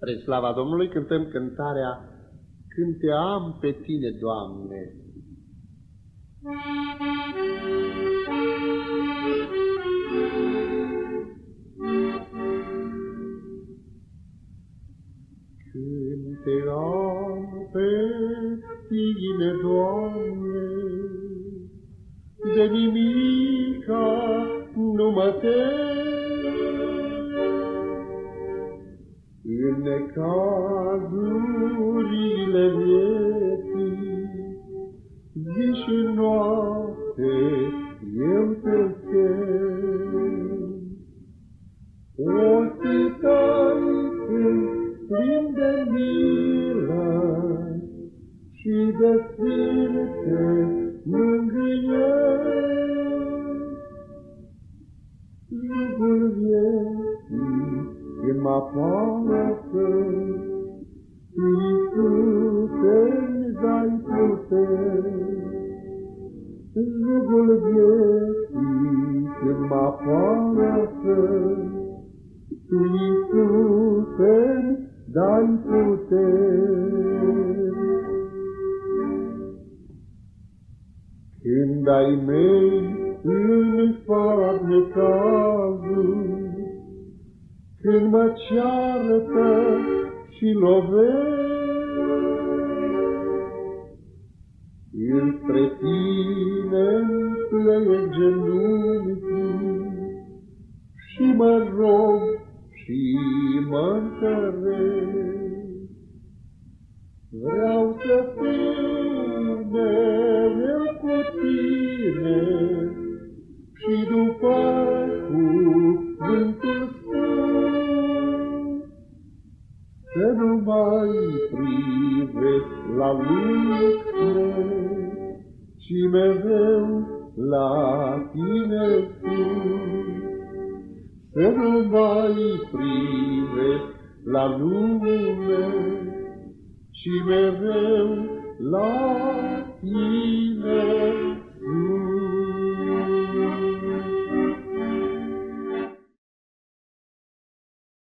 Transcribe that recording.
Spre slava Domnului cântăm cântarea Când te am pe tine, Doamne. Când te am pe tine, Doamne, de nimica nu mă tem, necazurile vieții, zi și noapte eu te chem. O țitai când plin de milă și de sfinte mângâieri. Jugul vieții când mă poartă, Iisuse-mi dai putere. Jugul vieții când mă poartă, Iisuse-mi dai putere. Când ai mei când mă ceartă și lovesc. Înspre tine-mi plec genunchii și mă rog și mă întăresc. Vreau să nu mai privesc la lucre, ci mereu la tine sus. Să nu mai privesc la lume, ci mereu la tine